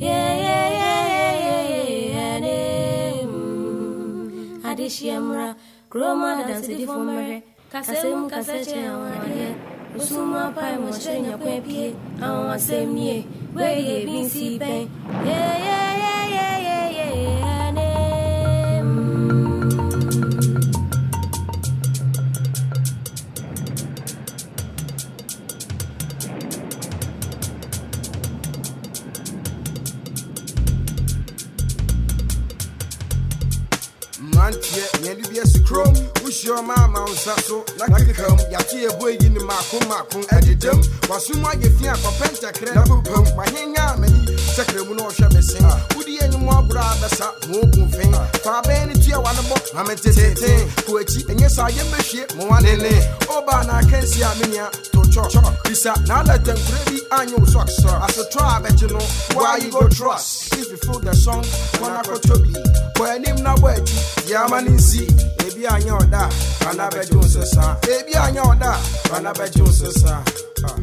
e e ye ye ne ade shiamra kroma dance di fo mere kasem kaseche awon ye usuma pai mo shenya kwe pie awon asem nie we ye bin si nsa so na kekam yɛate yɛbɔ yi ne maako maako adedam wasom ayɛ fi akɔpɛ ntakrɛ na popam wahenya amani sɛkrɛ mu na ɔhwɛ me sen wode yɛ anyim aborɔ a bɛsa ma ɔgu fe fa abɛn ne tua wa no bɔ ma meteteten ko akyi ɛnyɛ saa yɛmbɛhwie mo wa nene ɔbaa na akansi a menea to chɔ bisa na alɛtankura bi anyɛ wo sɔks asotɔ a bɛgye no why you go trust? if you feel the song kɔna kɔtɔ bi bɔ anim na bɔ akyi yama ne nsi ebi ɔda bana bɛgye wo nsesa ebi anyɛ ɔda bana bɛgye wo nsesa Ah.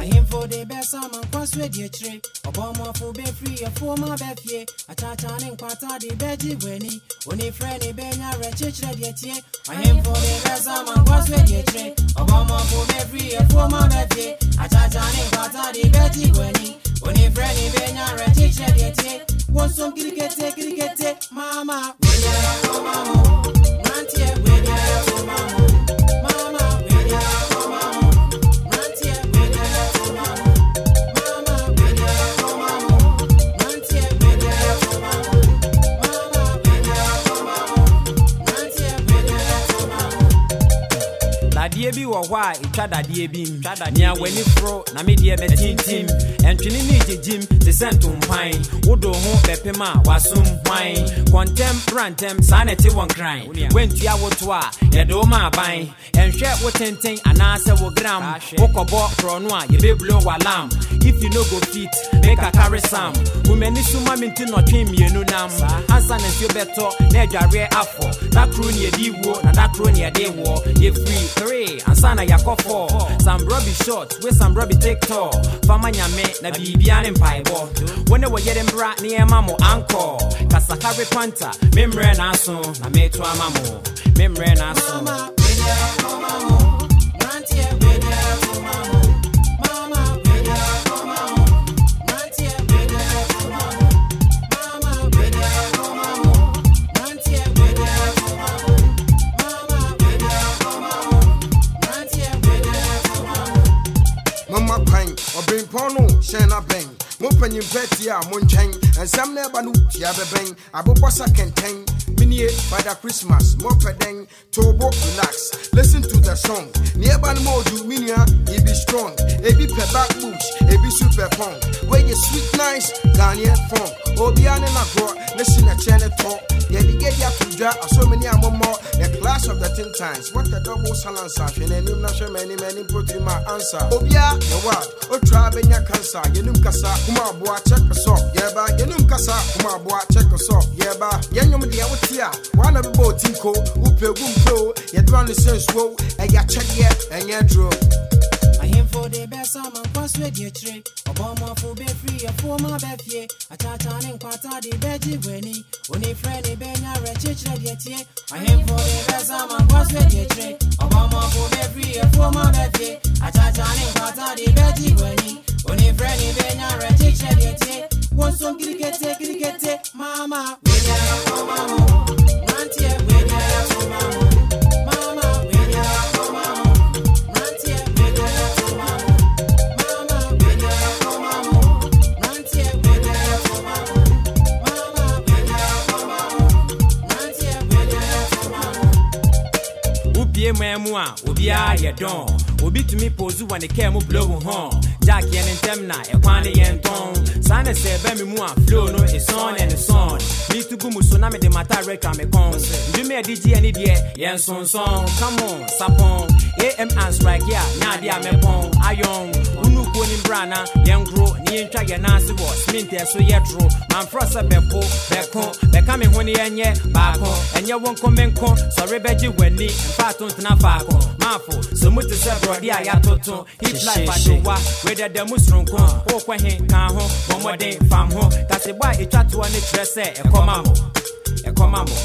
ahemfo de bɛsa ma nkwa so adi akyire ɔbɔmmɔfo bɛfiri afuo ma bɛfie akyakya ne nkwata bɛgye w'ani onifrɛ ne bɛnya werɛkyekyerɛ deɛ tie ahemfo de bɛsa ma nkwa so adi akyire ɔbɔmmɔfo bɛfiri afuo ma bɛfie akyakya ne nkwata de bɛgye w'ani werɛkyekyerɛ deɛ tie wɔnsom kirikete mama. Wediara kɔma bi wɔ hɔ a ɛtwa dadeɛ bi nea w'ani foro na medeɛ mɛtintim ɛntwene ne gyegyim te sɛ ntompwan wodo ho bɛpem a wasom hwan? Kɔntɛm prantɛm saa na ɛte wɔn kran. Woantua woto a yɛde wo ma aban ɛnhwɛ wo tenten anaasɛ wo gram. Wokɔbɔ korɔno a yɛbɛbulo w'alam if you no go fit make a carry sam womani so ma me nti nɔtwe mmienu nam. Ansa na nsuo bɛtɔ na adwareɛ afɔ. Da koro ne yɛde wuo na da koro ne yɛde woɔ. Yɛfiri 3 and sana yakɔ fɔ some rubby shorts with some rubby take tall fama nyame na biribia ne mpaebɔ When ne were mbra ne yɛma mo ankɔ kasakare panta na n'aso na meto ama na memmerɛ Mama, Mama, mo mpanyimpa tie a mo nkyɛn nsɛm na ɛba no tia bɛbɛn abobɔ sa kɛntɛn minie bada christmas mo pɛ dɛn tobo relax. Listen to the song. Ne ɛba no ma odu minua e be strong ebi pɛ back bush ebi super pong weyɛ sweet nice ghanaian funk. Obia ne nagorɔ ne hye ne kyɛ ne tɔ yɛde gɛdi ato dwa asomani ammɔmmɔ the class of the tin times what the double silence ahwɛ n'anim na hwɛ m'anim anim potiri ma ansa obia yɛ wad otra bɛnya cancer. You yɛnum kasa kuma aboa check us up. Yɛba yɛnum kasa kuma aboa check us up. Yɛba yɛnwom deɛ wote a wana bɛbɔ otinko wopɛ gu mpro yɛdema no sɛ nsuo ɛyɛ akyɛdeɛ ɛnyɛ duro ahemfo de bɛsa ma nkwa so adi akyire ɔbɔmmɔfo bɛfiri afuo ma bɛfie akyakya ne nkwata de bɛgye w'ani onifrɛ ne bɛnya werɛkyekyerɛ deɛ tie. Ahemfo de bɛsa ma nkwa so adi akyire ɔbɔmmɔfo bɛfiri afuo ma bɛfie akyakya ne nkwata de bɛgye w'ani onifrɛ ne bɛnya werɛkyekyerɛ deɛ tie. Wɔnsom kirikete kirikete mama. Wediara kɔma mo wopie man mu a obiara yɛ dɔn. Obi tumi pose wɔ ne kaa mu blow hɔn jack yɛ ne ntɛm na ɛkwan ne yɛ ntɔn saa na flow no ɛsɔn ne ne sɔn metu gu mu so na mede mata reka me kɔn. Ndwuma a ɛde gyeɛ ne deɛ yɛ nsonson come on sapɔn am and strike a na adeɛ a ayɔn wonu kuo nim bra na yɛnkoro ne yɛntwa yɛn ase wɔ smint ɛso yɛ doro mamforɔ sɛ bɛpo bɛko bɛka me ho ne yɛnyɛ baako ɛnyɛ wo nko me nko sɔre bɛgye w'ani mfaato ntena faako maafo sɛ mu te sɛ borɔde a yɛatoto hip life adowa wedɛdɛ mu soronko wokɔ he ka ho bɔ mmɔden fam ho kasebɔ a ɛtwa toɔ ne kyerɛ sɛ ɛkɔma mo. Ɛkɔma mo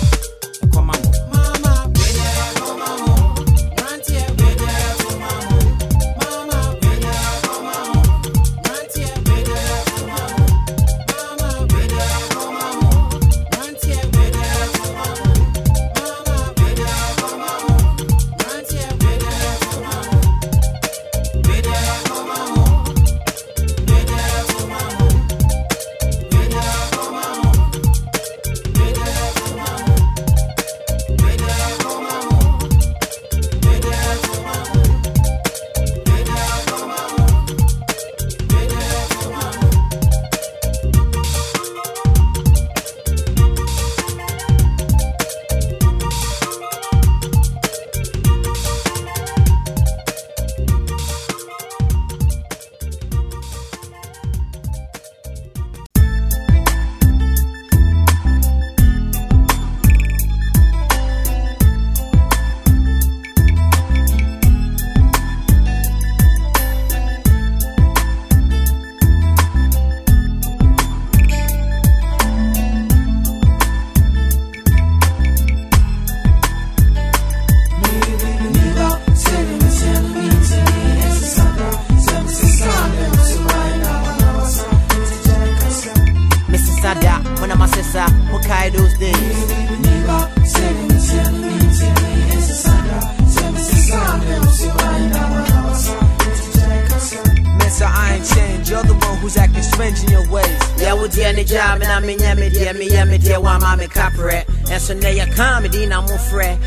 me, dear, me, yeah, me, dear, why, mommy, capre. And so now you come, me, dina, mo, fre.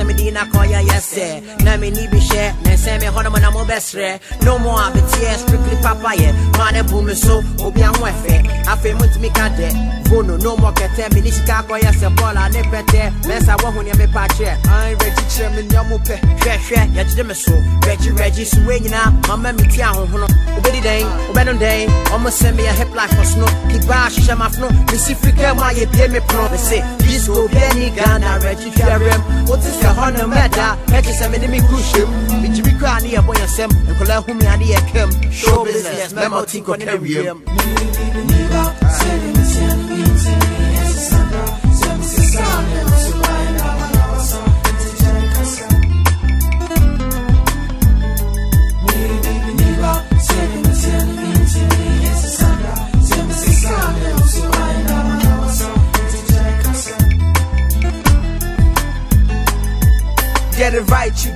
Now me, dina, head, now say me, dina, call ya, yes, sir. Now me, need be share, now say me, hold on, when I'm a best friend. No more, I be tear, strictly papa, yeah. Man, boom, so, obi, I'm with it. I feel, much me, can't Vono, oh, no more, can tell me, this guy, call ya, say, ball, I never tell. Mess, I want, when you me, patch, I ain't ready, chairman, yamupe. hwɛ hwɛ yɛgyere me so regye so wei nyinaa mama me ti ahohono wobɛdi dɛn wobɛnom dɛn ɔmo sɛ meyɛ hip life ɔsono kibaa hyehyɛ mafono mesi frika mu a yɛbie me pono me se disco biani ghana regye hwɛrɛm wote sɛ hɔ no mɛda ɛkye sɛ mede me kru hyɛm megyiri koraa ne yɛbɔ yɛ nsɛm nkɔla hu me ade yɛkam show business ɔti nkɔka wiem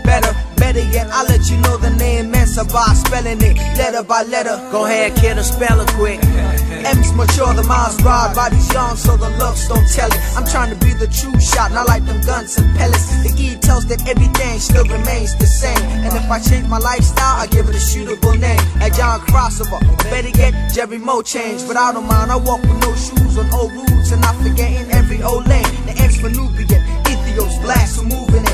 better. Better yet, I'll let you know the name Mensa by spelling it letter by letter. go ahead kid and spell it quick M's mature, the minds ride, bodies young, so the looks don't tell it. I'm trying to be the true shot, not like them guns and pellets. The E tells that everything still remains the same. And if I change my lifestyle, I give it a suitable name. Like John Crossover, or better yet, Jerry Mo change. But I don't mind, I walk with no shoes on old routes and not forgetting every old lane. The M's for Nubian, Ethiops, black, so moving it.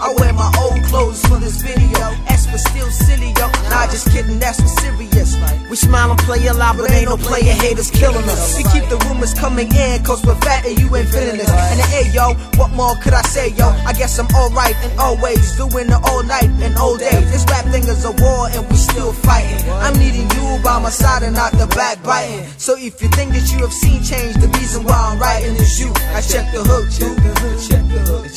You, I wear my old clothes for this video. S for still silly, yo. Nah, just kidding, that's for serious. we smile and play a lot but ain't no player haters killing us We keep the rumors coming in, cause we're fat and you ain't feeling this. And hey, yo, what more could I say, yo? I guess I'm alright and always doing it all night and all day. This rap thing is a war and we still fighting. I'm needing you by my side and not the backbiting. So if you think that you have seen change, the reason why I'm writing is you. I check the hook, hook, check the hook,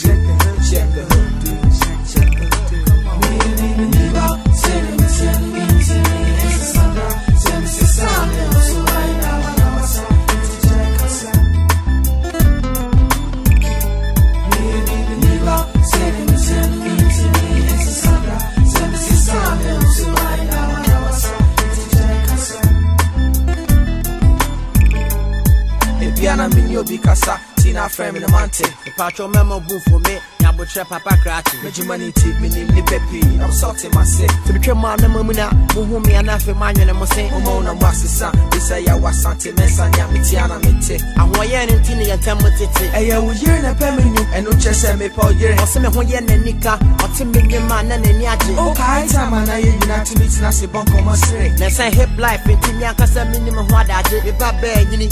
mountain. The patro memo boom for me, Yabutre Papa Cratchy. Majumani tip me name ni pepi. I'm salting myself. To be true, my memuna, Muhumi and Afi Manu and Mose. Omona Masisa, this a ya was Santi Messania Mitiana Mite. I want yen and Tini and Tamutiti. Hey, ya will year in a peminu, and no chess and me paw year. Or some when yen and Nika, or Timmy man and Yaji. Oh, Kai time and I you not to meet Nasi Bonko Mosre. Let's say hip life in Tinyaka minimum what I did. If I bear, you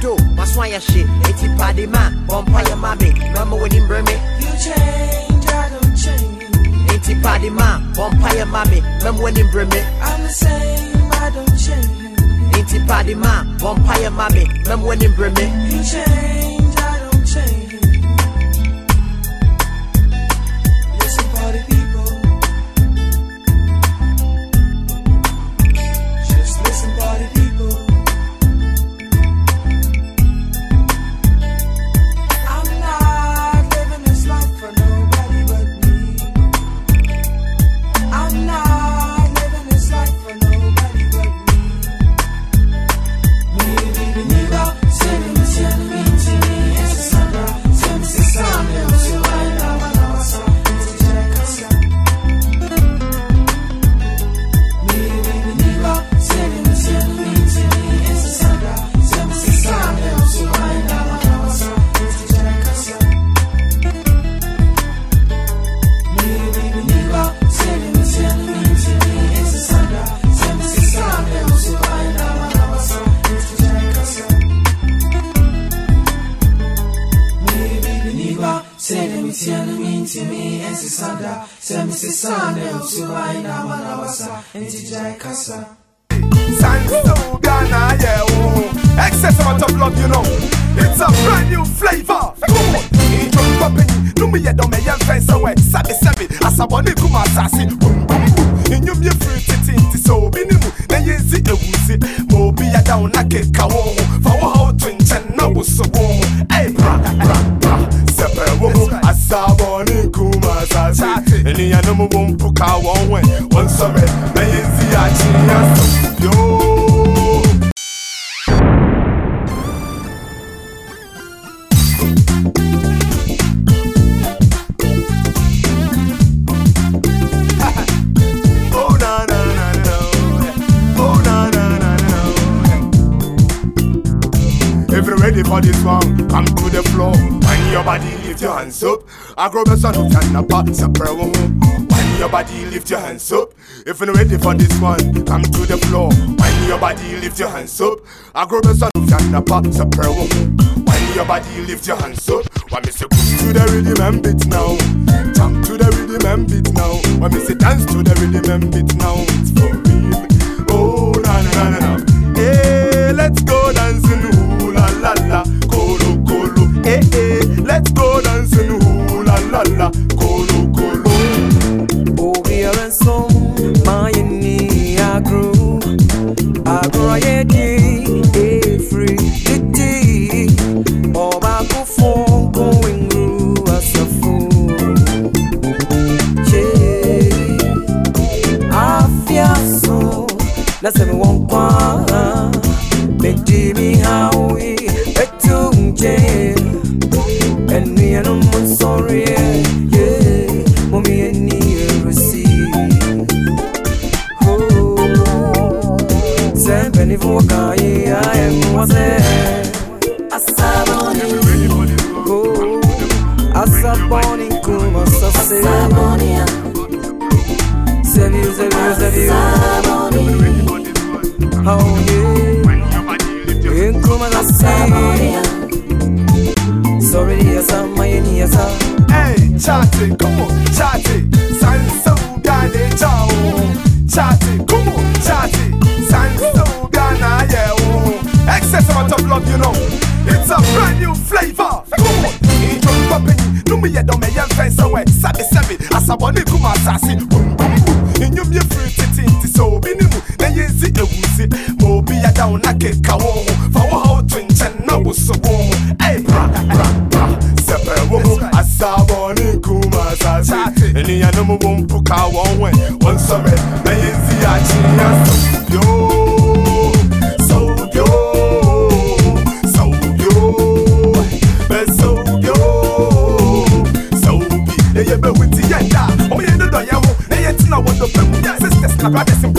the pedo, my swire shit. It's a party man, vampire mammy, mama when in Burma. You change, I don't change. Ain't it party man, vampire mammy, mama when in Burma. I'm the same, I don't change. Ain't it party man, vampire mammy, mama when in Burma. You change, know what I was, and Tijai Casa. Sanso Ghana, yeah, oh. Excess amount of love, you know. It's a brand new flavor. Come on, intro popping. No me ya don't me ya fence away. Sabi sabi, asaboni kuma sasi. Boom boom boom. In you me free titi titi so binimu. Na yezi ewuzi. Mo bi ya down na ke kawo. Fa wo how to nchen na wo so wo. No mo wumpu ka sore. Na yezi ya chi ya so. Yo. For this one, come to the floor. When your body lift your hands up, I grow the sun up and separate one. When your body lift your hands up, if you're ready for this one, come to the floor. When your body lift your hands up, I grow the sun up and separate one. When your body lift your hands up, when me say push to the rhythm and beat now, jump to the rhythm and beat now. When me say dance to the rhythm and beat now, it's for real. Oh na na na na Sabi sabi, asaboni kuma. Boom boom boom. In you me free titi titi so binimu. Na yezi ewuzi. Mo bi ya down na ke kawo. Fa wo how to nchen na wo so wo. Hey, bra bra bra. Sepe wo asaboni kuma sasi. Eni ya no mo wumpu ka won we. Won sore. Na yezi ya chi ya so. Yo. na pra ver